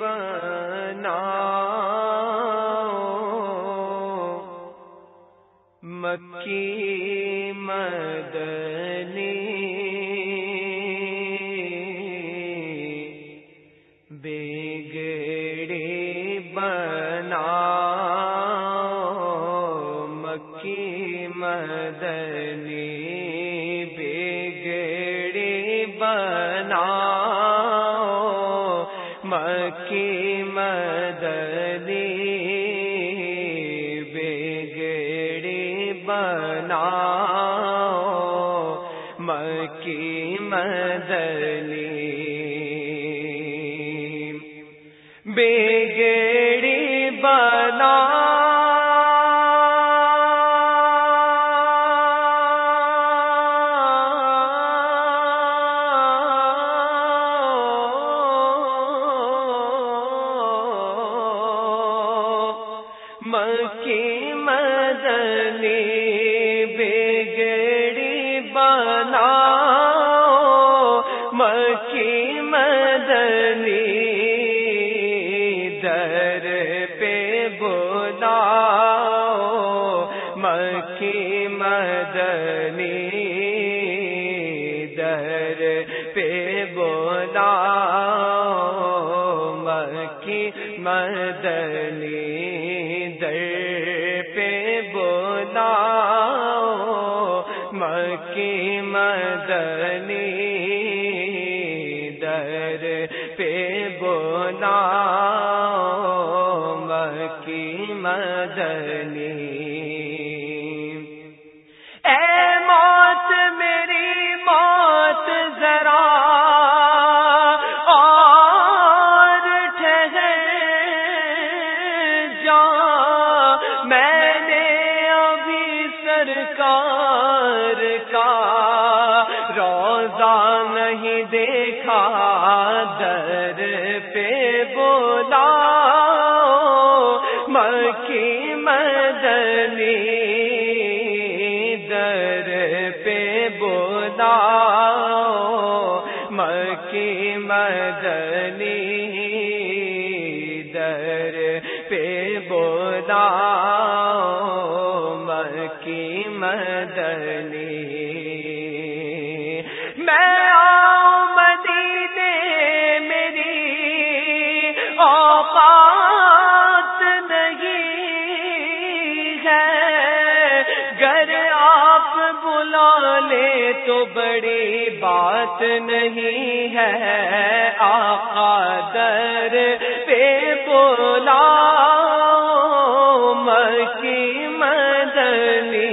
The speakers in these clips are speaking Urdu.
بنا۔ مکی مکی مدنی بگڑی بنا مکی مدنی بگڑی بنا مکی مدنی بگڑی بنا مکی مدنی در پہ بولا مکی مکی مدنی مکی مدنی در پہ بولا، مکی مدنی۔ میں آؤں مدینے میری اوقات نہیں ہے۔ گر آپ بلا لے تو بڑی بات نہیں ہے۔ آقا در پہ بولا مکی مدنی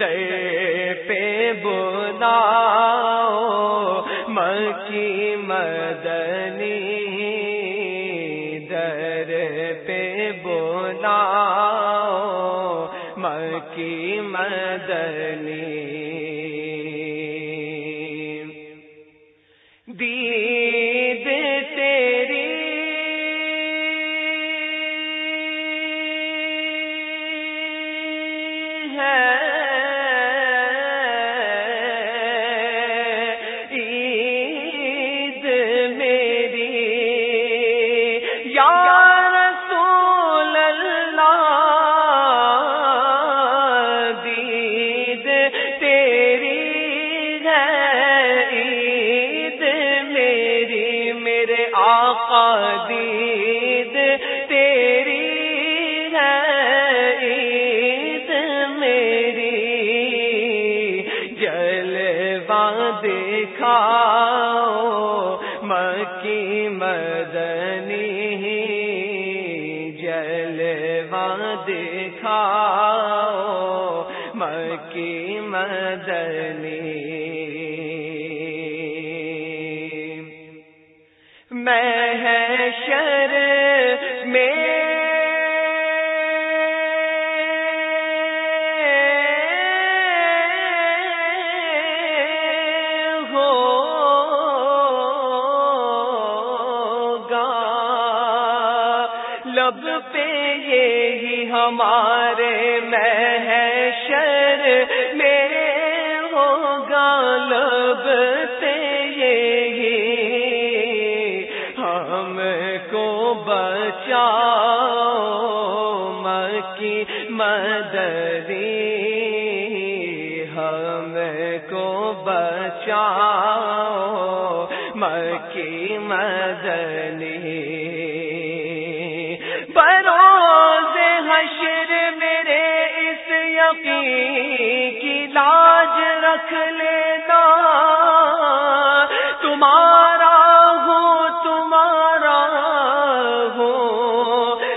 در پہ بولا مکی مدنی در پہ بولا مکی مدنی ہے۔ جلوہ مکی مدنی جلوہ دکھاؤ مکی مدنی سب پہ یہی ہمارے میں شر میں ہوگا لب تے یہی ہم کو بچا مکی مدری ہم کو بچا مکی مدنی کی لاج رکھ لینا۔ تمہارا ہو تمہارا ہو۔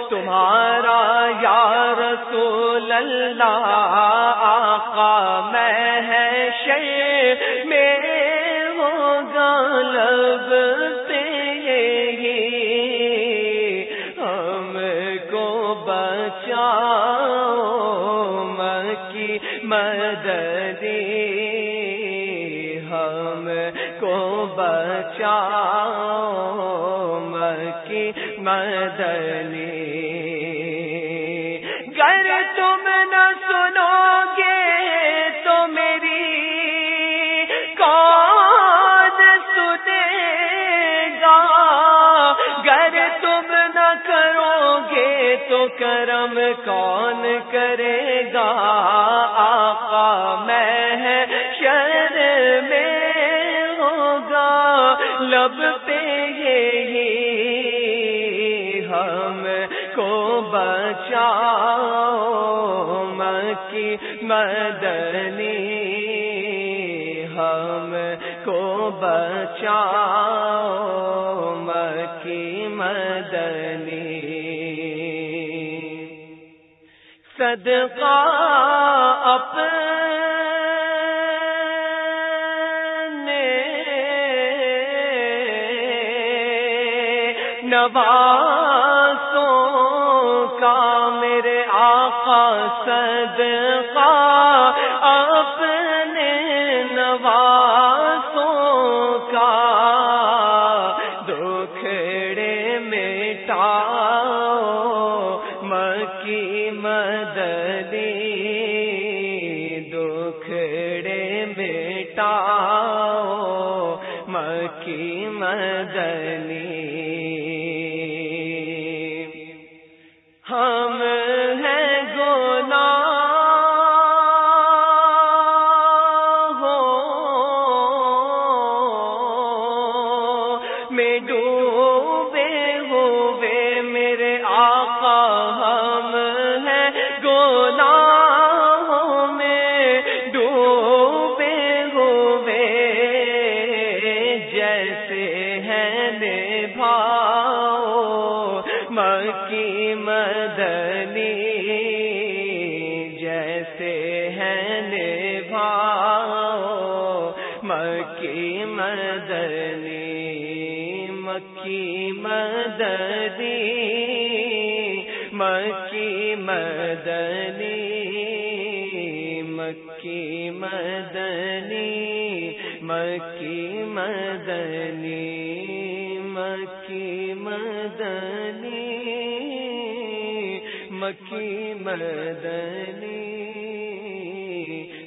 تمہارا یا رسول اللہ مدنی گر تم نہ سنو گے تو میری کون سنے گا۔ گر تم نہ کرو گے تو کرم کون کرے گا؟ آقا میں شر میں ہوگا، لب مکی مدنی ہم کو بچاؤ مکی مدنی۔ صدقہ اپنے نوازوں صدقہ اپنے نوازوں کا دکھڑے مٹاؤ مکی مددی دکھڑے مٹاؤ میں ڈوبے ہوئے میرے آقا ہم ہیں گونا میں ڈوبے ہوئے جیسے ہیں نبھاؤ مکی مدنی مدنی، مکی مدنی مکی مدنی مکی مدنی مکی مدنی مکی مدنی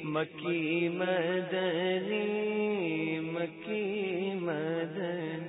مکی مدنی مکی مدنی۔